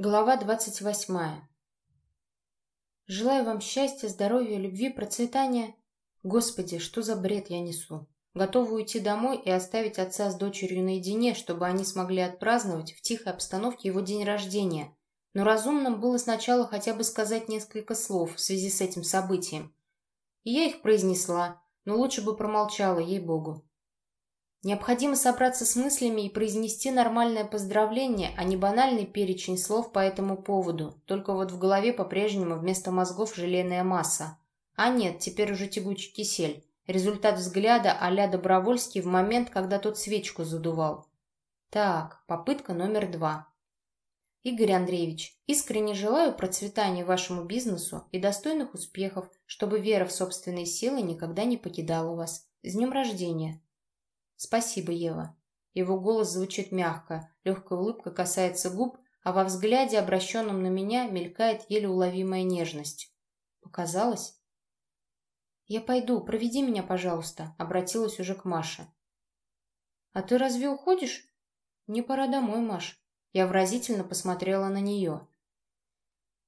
Глава двадцать восьмая. Желаю вам счастья, здоровья, любви, процветания. Господи, что за бред я несу? Готова уйти домой и оставить отца с дочерью наедине, чтобы они смогли отпраздновать в тихой обстановке его день рождения. Но разумным было сначала хотя бы сказать несколько слов в связи с этим событием. И я их произнесла, но лучше бы промолчала, ей-богу. Необходимо собраться с мыслями и произнести нормальное поздравление, а не банальный перечень слов по этому поводу. Только вот в голове по-прежнему вместо мозгов желейная масса. А нет, теперь уже тягучий кисель. Результат взгляда а-ля Добровольский в момент, когда тот свечку задувал. Так, попытка номер два. Игорь Андреевич, искренне желаю процветания вашему бизнесу и достойных успехов, чтобы вера в собственные силы никогда не покидала вас. С днем рождения! «Спасибо, Ева». Его голос звучит мягко, легкая улыбка касается губ, а во взгляде, обращенном на меня, мелькает еле уловимая нежность. «Показалось?» «Я пойду, проведи меня, пожалуйста», — обратилась уже к Маше. «А ты разве уходишь?» «Не пора домой, Маш». Я выразительно посмотрела на нее.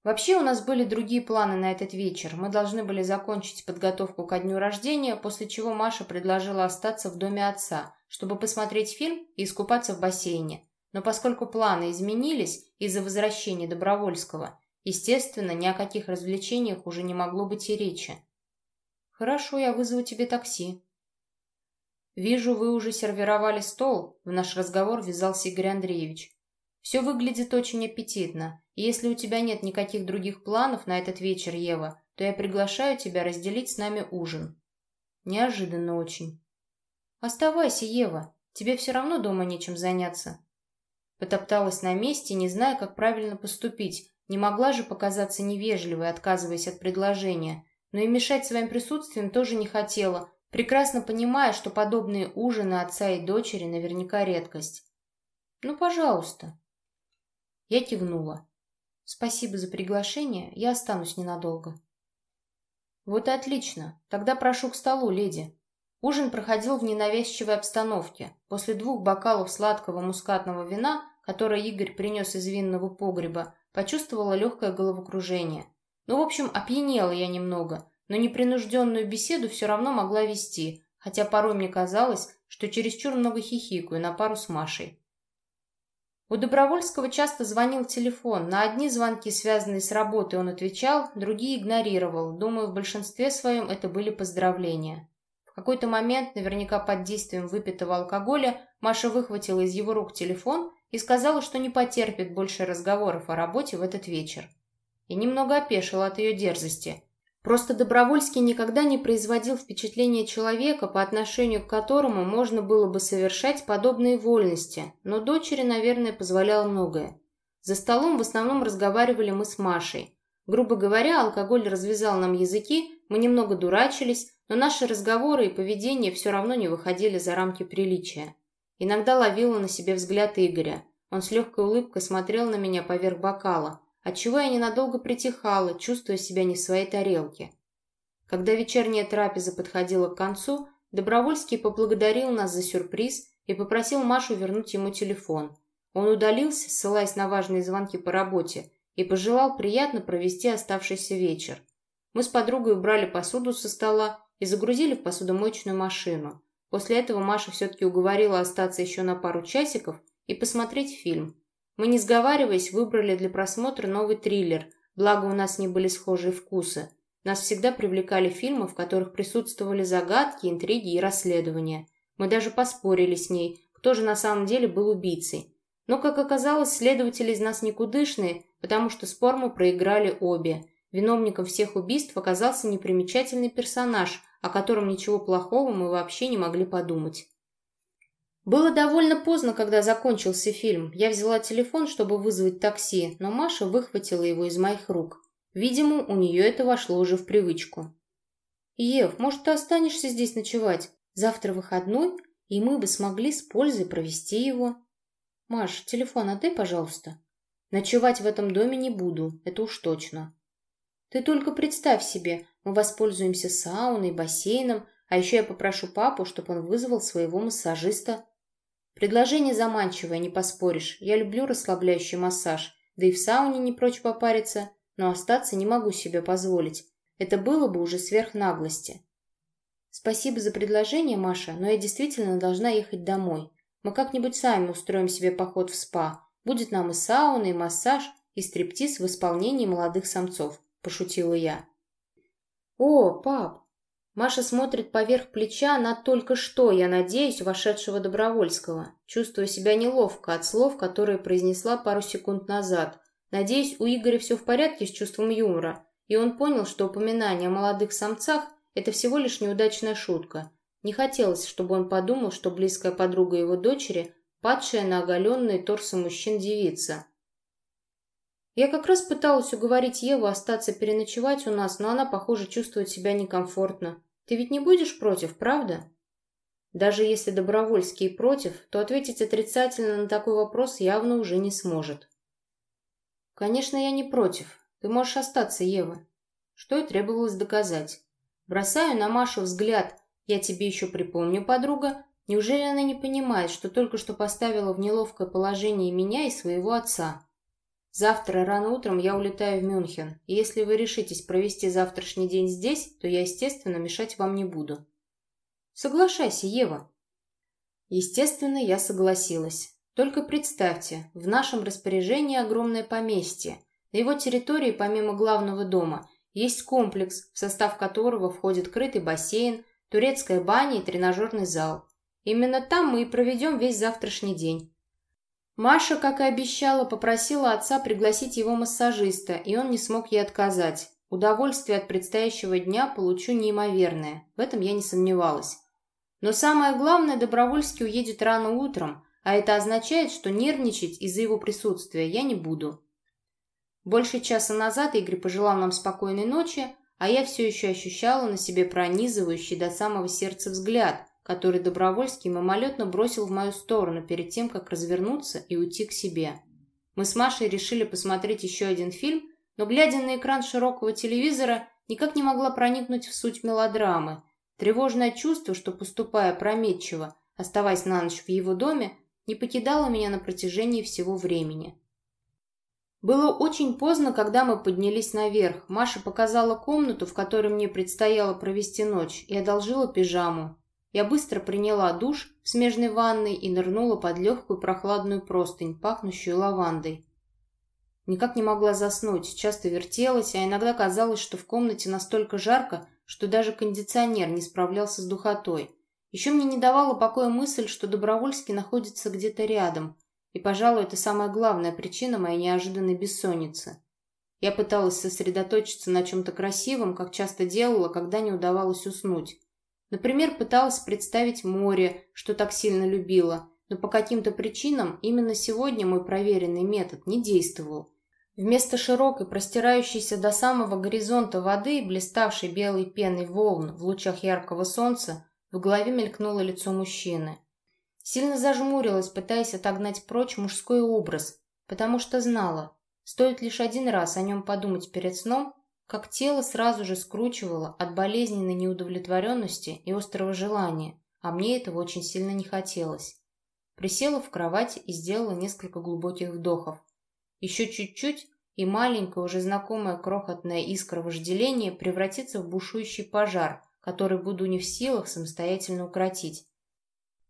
Вообще у нас были другие планы на этот вечер. Мы должны были закончить подготовку ко дню рождения, после чего Маша предложила остаться в доме отца, чтобы посмотреть фильм и искупаться в бассейне. Но поскольку планы изменились из-за возвращения Добровольского, естественно, ни о каких развлечениях уже не могло быть и речи. «Хорошо, я вызову тебе такси». «Вижу, вы уже сервировали стол», — в наш разговор ввязался Игорь Андреевич. «Все выглядит очень аппетитно. И если у тебя нет никаких других планов на этот вечер, Ева, то я приглашаю тебя разделить с нами ужин. Неожиданно очень. Оставайся, Ева. Тебе все равно дома нечем заняться. Потопталась на месте, не зная, как правильно поступить. Не могла же показаться невежливой, отказываясь от предложения. Но и мешать своим присутствием тоже не хотела, прекрасно понимая, что подобные ужины отца и дочери наверняка редкость. «Ну, пожалуйста». Я кивнула. Спасибо за приглашение, я останусь ненадолго. Вот и отлично. Тогда прошу к столу, леди. Ужин проходил в ненавязчивой обстановке. После двух бокалов сладкого мускатного вина, которое Игорь принес из винного погреба, почувствовала легкое головокружение. Ну, в общем, опьянела я немного, но непринужденную беседу все равно могла вести, хотя порой мне казалось, что чересчур много хихикаю на пару с Машей. У Добровольского часто звонил телефон. На одни звонки, связанные с работой, он отвечал, другие игнорировал. Думаю, в большинстве своем это были поздравления. В какой-то момент, наверняка под действием выпитого алкоголя, Маша выхватила из его рук телефон и сказала, что не потерпит больше разговоров о работе в этот вечер. И немного опешила от ее дерзости. Просто Добровольский никогда не производил впечатления человека, по отношению к которому можно было бы совершать подобные вольности, но дочери, наверное, позволял многое. За столом в основном разговаривали мы с Машей. Грубо говоря, алкоголь развязал нам языки, мы немного дурачились, но наши разговоры и поведение все равно не выходили за рамки приличия. Иногда ловила на себе взгляд Игоря. Он с легкой улыбкой смотрел на меня поверх бокала – отчего я ненадолго притихала, чувствуя себя не в своей тарелке. Когда вечерняя трапеза подходила к концу, Добровольский поблагодарил нас за сюрприз и попросил Машу вернуть ему телефон. Он удалился, ссылаясь на важные звонки по работе, и пожелал приятно провести оставшийся вечер. Мы с подругой убрали посуду со стола и загрузили в посудомоечную машину. После этого Маша все-таки уговорила остаться еще на пару часиков и посмотреть фильм. Мы, не сговариваясь, выбрали для просмотра новый триллер, благо у нас не были схожие вкусы. Нас всегда привлекали фильмы, в которых присутствовали загадки, интриги и расследования. Мы даже поспорили с ней, кто же на самом деле был убийцей. Но, как оказалось, следователи из нас никудышные, потому что спор мы проиграли обе. Виновником всех убийств оказался непримечательный персонаж, о котором ничего плохого мы вообще не могли подумать. Было довольно поздно, когда закончился фильм. Я взяла телефон, чтобы вызвать такси, но Маша выхватила его из моих рук. Видимо, у нее это вошло уже в привычку. «Ев, может, ты останешься здесь ночевать? Завтра выходной, и мы бы смогли с пользой провести его». «Маш, телефон отдай, пожалуйста». «Ночевать в этом доме не буду, это уж точно». «Ты только представь себе, мы воспользуемся сауной, бассейном, а еще я попрошу папу, чтобы он вызвал своего массажиста». Предложение заманчивое, не поспоришь. Я люблю расслабляющий массаж. да и в сауне не прочь попариться, но остаться не могу себе позволить. Это было бы уже сверх наглости. Спасибо за предложение, Маша, но я действительно должна ехать домой. Мы как-нибудь сами устроим себе поход в спа. Будет нам и сауна, и массаж, и стриптиз в исполнении молодых самцов», – пошутила я. «О, пап!» Маша смотрит поверх плеча на только что, я надеюсь, вошедшего Добровольского, чувствуя себя неловко от слов, которые произнесла пару секунд назад. Надеюсь, у Игоря все в порядке с чувством юмора, и он понял, что упоминание о молодых самцах – это всего лишь неудачная шутка. Не хотелось, чтобы он подумал, что близкая подруга его дочери – падшая на оголенные торсы мужчин девица. Я как раз пыталась уговорить Еву остаться переночевать у нас, но она, похоже, чувствует себя некомфортно. Ты ведь не будешь против, правда? Даже если Добровольский против, то ответить отрицательно на такой вопрос явно уже не сможет. Конечно, я не против. Ты можешь остаться, Ева. Что и требовалось доказать. Бросаю на Машу взгляд. Я тебе еще припомню, подруга. Неужели она не понимает, что только что поставила в неловкое положение меня и своего отца? Завтра рано утром я улетаю в Мюнхен, и если вы решитесь провести завтрашний день здесь, то я, естественно, мешать вам не буду. Соглашайся, Ева. Естественно, я согласилась. Только представьте, в нашем распоряжении огромное поместье. На его территории, помимо главного дома, есть комплекс, в состав которого входит крытый бассейн, турецкая баня и тренажерный зал. Именно там мы и проведем весь завтрашний день. Маша, как и обещала, попросила отца пригласить его массажиста, и он не смог ей отказать. Удовольствие от предстоящего дня получу неимоверное, в этом я не сомневалась. Но самое главное, Добровольский уедет рано утром, а это означает, что нервничать из-за его присутствия я не буду. Больше часа назад Игорь пожелал нам спокойной ночи, а я все еще ощущала на себе пронизывающий до самого сердца взгляд, который Добровольский мимолетно бросил в мою сторону перед тем, как развернуться и уйти к себе. Мы с Машей решили посмотреть еще один фильм, но, глядя на экран широкого телевизора, никак не могла проникнуть в суть мелодрамы. Тревожное чувство, что, поступая прометчиво, оставаясь на ночь в его доме, не покидало меня на протяжении всего времени. Было очень поздно, когда мы поднялись наверх. Маша показала комнату, в которой мне предстояло провести ночь, и одолжила пижаму. Я быстро приняла душ в смежной ванной и нырнула под легкую прохладную простынь, пахнущую лавандой. Никак не могла заснуть, часто вертелась, а иногда казалось, что в комнате настолько жарко, что даже кондиционер не справлялся с духотой. Еще мне не давала покоя мысль, что Добровольский находится где-то рядом, и, пожалуй, это самая главная причина моей неожиданной бессонницы. Я пыталась сосредоточиться на чем-то красивом, как часто делала, когда не удавалось уснуть. Например, пыталась представить море, что так сильно любила, но по каким-то причинам именно сегодня мой проверенный метод не действовал. Вместо широкой, простирающейся до самого горизонта воды, блиставшей белой пеной волн в лучах яркого солнца, в голове мелькнуло лицо мужчины. Сильно зажмурилась, пытаясь отогнать прочь мужской образ, потому что знала, стоит лишь один раз о нем подумать перед сном, как тело сразу же скручивало от болезненной неудовлетворенности и острого желания, а мне этого очень сильно не хотелось. Присела в кровать и сделала несколько глубоких вдохов. Еще чуть-чуть, и маленькая, уже знакомая крохотная искра вожделения превратится в бушующий пожар, который буду не в силах самостоятельно укротить.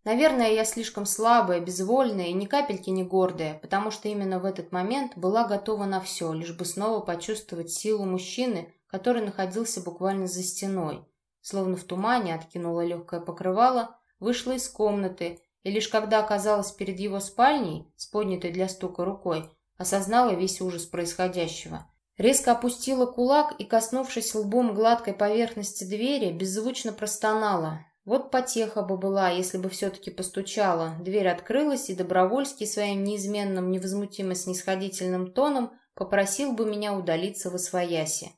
Наверное, я слишком слабая, безвольная и ни капельки не гордая, потому что именно в этот момент была готова на все, лишь бы снова почувствовать силу мужчины, который находился буквально за стеной. Словно в тумане откинула легкое покрывало, вышла из комнаты, и лишь когда оказалась перед его спальней, с поднятой для стука рукой, осознала весь ужас происходящего. Резко опустила кулак и, коснувшись лбом гладкой поверхности двери, беззвучно простонала. Вот потеха бы была, если бы все-таки постучала. Дверь открылась, и Добровольский своим неизменным, невозмутимо снисходительным тоном попросил бы меня удалиться в освояси.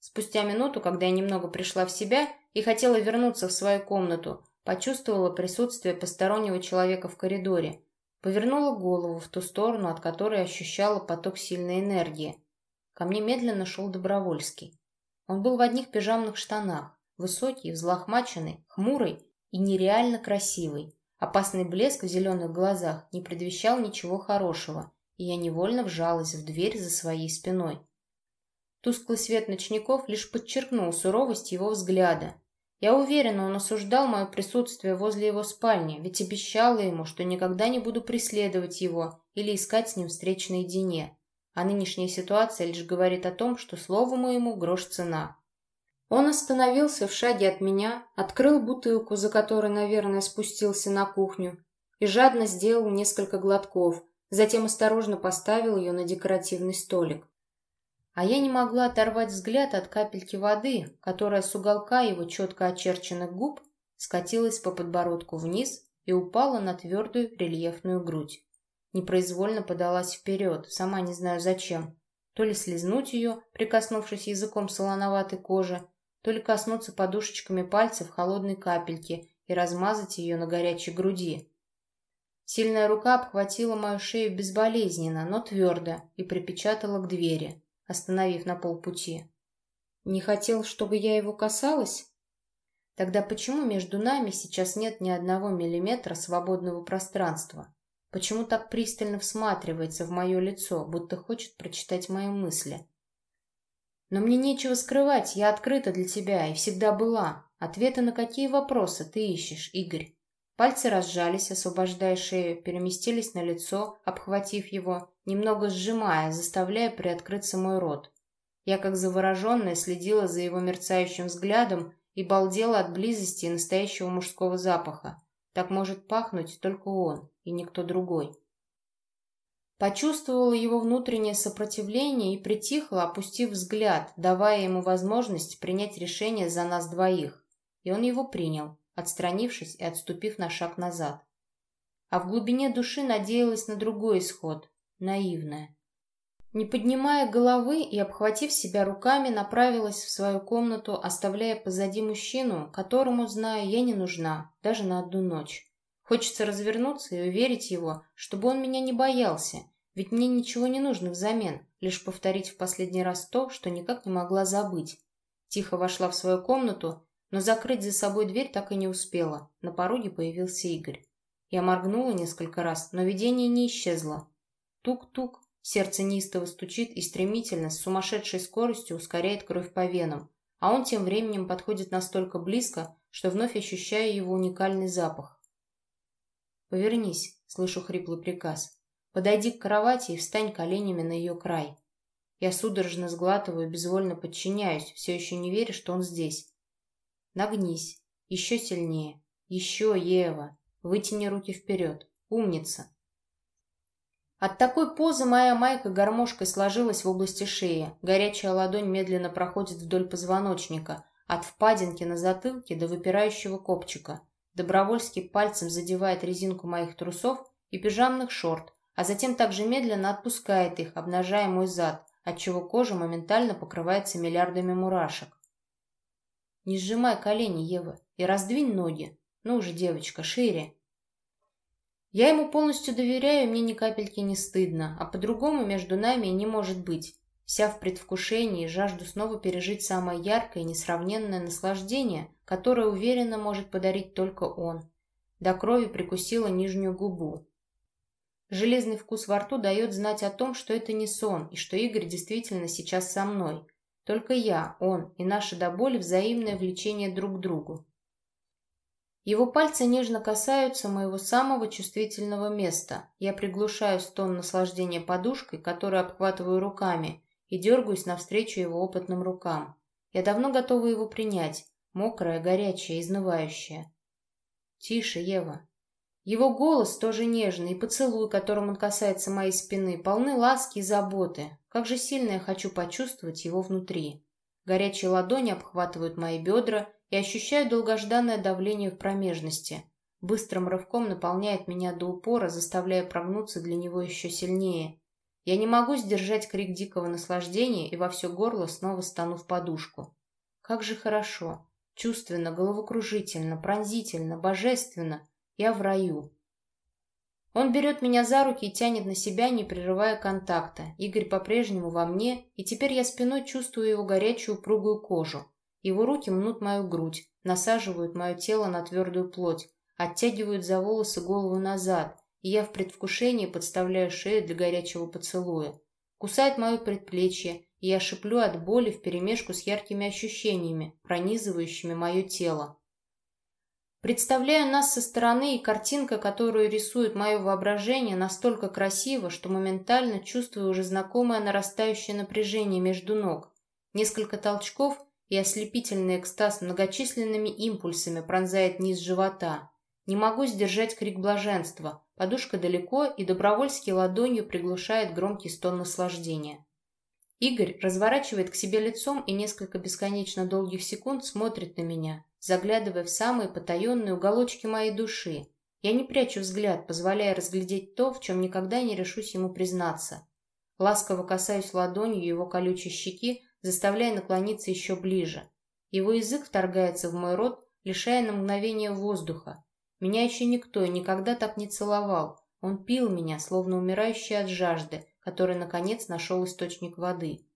Спустя минуту, когда я немного пришла в себя и хотела вернуться в свою комнату, почувствовала присутствие постороннего человека в коридоре. Повернула голову в ту сторону, от которой ощущала поток сильной энергии. Ко мне медленно шел Добровольский. Он был в одних пижамных штанах. Высокий, взлохмаченный, хмурый и нереально красивый. Опасный блеск в зеленых глазах не предвещал ничего хорошего. и я невольно вжалась в дверь за своей спиной. Тусклый свет ночников лишь подчеркнул суровость его взгляда. Я уверена, он осуждал мое присутствие возле его спальни, ведь обещала ему, что никогда не буду преследовать его или искать с ним встреч наедине. А нынешняя ситуация лишь говорит о том, что слову моему грош цена. Он остановился в шаге от меня, открыл бутылку, за которой, наверное, спустился на кухню, и жадно сделал несколько глотков, затем осторожно поставил ее на декоративный столик. А я не могла оторвать взгляд от капельки воды, которая с уголка его четко очерченных губ скатилась по подбородку вниз и упала на твердую рельефную грудь. Непроизвольно подалась вперед, сама не знаю зачем. То ли слезнуть ее, прикоснувшись языком солоноватой кожи, то ли коснуться подушечками пальцев холодной капельки и размазать ее на горячей груди. Сильная рука обхватила мою шею безболезненно, но твердо и припечатала к двери, остановив на полпути. Не хотел, чтобы я его касалась? Тогда почему между нами сейчас нет ни одного миллиметра свободного пространства? Почему так пристально всматривается в мое лицо, будто хочет прочитать мои мысли? Но мне нечего скрывать, я открыта для тебя и всегда была. Ответы на какие вопросы ты ищешь, Игорь? Пальцы разжались, освобождая шею, переместились на лицо, обхватив его, немного сжимая, заставляя приоткрыться мой рот. Я, как завороженная, следила за его мерцающим взглядом и балдела от близости и настоящего мужского запаха. Так может пахнуть только он и никто другой. Почувствовала его внутреннее сопротивление и притихла, опустив взгляд, давая ему возможность принять решение за нас двоих. И он его принял, отстранившись и отступив на шаг назад. А в глубине души надеялась на другой исход, наивная. Не поднимая головы и обхватив себя руками, направилась в свою комнату, оставляя позади мужчину, которому, знаю, я не нужна, даже на одну ночь. Хочется развернуться и уверить его, чтобы он меня не боялся, ведь мне ничего не нужно взамен, лишь повторить в последний раз то, что никак не могла забыть. Тихо вошла в свою комнату, но закрыть за собой дверь так и не успела. На пороге появился Игорь. Я моргнула несколько раз, но видение не исчезло. Тук-тук, сердце неистово стучит и стремительно, с сумасшедшей скоростью ускоряет кровь по венам, а он тем временем подходит настолько близко, что вновь ощущаю его уникальный запах. «Повернись», — слышу хриплый приказ. «Подойди к кровати и встань коленями на ее край». Я судорожно сглатываю, безвольно подчиняюсь, все еще не веря, что он здесь. Нагнись. Еще сильнее. Еще, Ева. Вытяни руки вперед. Умница. От такой позы моя майка гармошкой сложилась в области шеи. Горячая ладонь медленно проходит вдоль позвоночника, от впадинки на затылке до выпирающего копчика. Добровольский пальцем задевает резинку моих трусов и пижамных шорт, а затем также медленно отпускает их, обнажая мой зад, отчего кожа моментально покрывается миллиардами мурашек. Не сжимай колени, Ева, и раздвинь ноги. Ну уже, девочка, шире. Я ему полностью доверяю, мне ни капельки не стыдно, а по-другому между нами не может быть. Вся в предвкушении, жажду снова пережить самое яркое и несравненное наслаждение, которое, уверенно, может подарить только он. До крови прикусила нижнюю губу. Железный вкус во рту дает знать о том, что это не сон, и что Игорь действительно сейчас со мной. Только я, он и наше до боли взаимное влечение друг к другу. Его пальцы нежно касаются моего самого чувствительного места. Я приглушаю стон наслаждения подушкой, которую обхватываю руками, и дергаюсь навстречу его опытным рукам. Я давно готова его принять, мокрая, горячая, изнывающая. «Тише, Ева». Его голос тоже нежный, и поцелуй, которым он касается моей спины, полны ласки и заботы. Как же сильно я хочу почувствовать его внутри. Горячие ладони обхватывают мои бедра, и ощущаю долгожданное давление в промежности. Быстрым рывком наполняет меня до упора, заставляя прогнуться для него еще сильнее. Я не могу сдержать крик дикого наслаждения и во все горло снова стану в подушку. Как же хорошо. Чувственно, головокружительно, пронзительно, божественно. Я в раю. Он берет меня за руки и тянет на себя, не прерывая контакта. Игорь по-прежнему во мне, и теперь я спиной чувствую его горячую упругую кожу. Его руки мнут мою грудь, насаживают мое тело на твердую плоть, оттягивают за волосы голову назад, я в предвкушении подставляю шею для горячего поцелуя. Кусает мое предплечье, и я шиплю от боли вперемешку с яркими ощущениями, пронизывающими мое тело. Представляю нас со стороны, и картинка, которую рисует мое воображение, настолько красива, что моментально чувствую уже знакомое нарастающее напряжение между ног. Несколько толчков и ослепительный экстаз многочисленными импульсами пронзает низ живота. Не могу сдержать крик блаженства. Подушка далеко, и Добровольский ладонью приглушает громкий стон наслаждения. Игорь разворачивает к себе лицом и несколько бесконечно долгих секунд смотрит на меня, заглядывая в самые потаенные уголочки моей души. Я не прячу взгляд, позволяя разглядеть то, в чем никогда не решусь ему признаться. Ласково касаюсь ладонью его колючей щеки, заставляя наклониться еще ближе. Его язык вторгается в мой рот, лишая на мгновение воздуха. Меня еще никто и никогда так не целовал. Он пил меня, словно умирающий от жажды, который, наконец, нашел источник воды.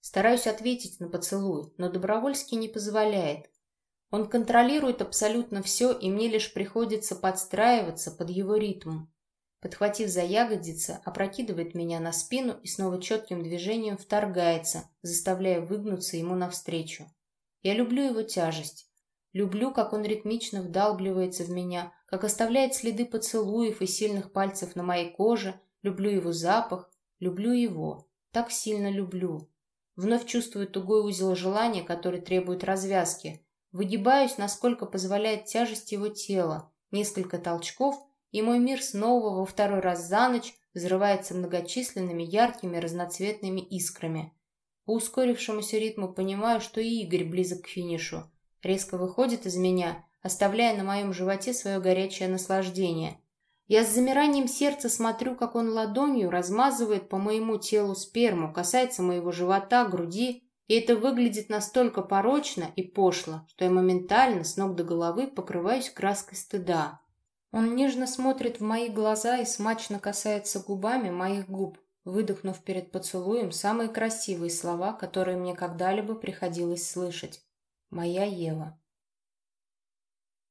Стараюсь ответить на поцелуй, но Добровольский не позволяет. Он контролирует абсолютно все, и мне лишь приходится подстраиваться под его ритм. Подхватив за ягодицы, опрокидывает меня на спину и снова четким движением вторгается, заставляя выгнуться ему навстречу. Я люблю его тяжесть. Люблю, как он ритмично вдалбливается в меня, как оставляет следы поцелуев и сильных пальцев на моей коже, люблю его запах, люблю его, так сильно люблю. Вновь чувствую тугой узел желания, который требует развязки, Выгибаюсь, насколько позволяет тяжесть его тела. Несколько толчков, и мой мир снова во второй раз за ночь взрывается многочисленными яркими разноцветными искрами. По ускорившемуся ритму понимаю, что Игорь близок к финишу. Резко выходит из меня, оставляя на моем животе свое горячее наслаждение. Я с замиранием сердца смотрю, как он ладонью размазывает по моему телу сперму, касается моего живота, груди и это выглядит настолько порочно и пошло, что я моментально с ног до головы покрываюсь краской стыда. Он нежно смотрит в мои глаза и смачно касается губами моих губ, выдохнув перед поцелуем самые красивые слова, которые мне когда-либо приходилось слышать. «Моя Ева».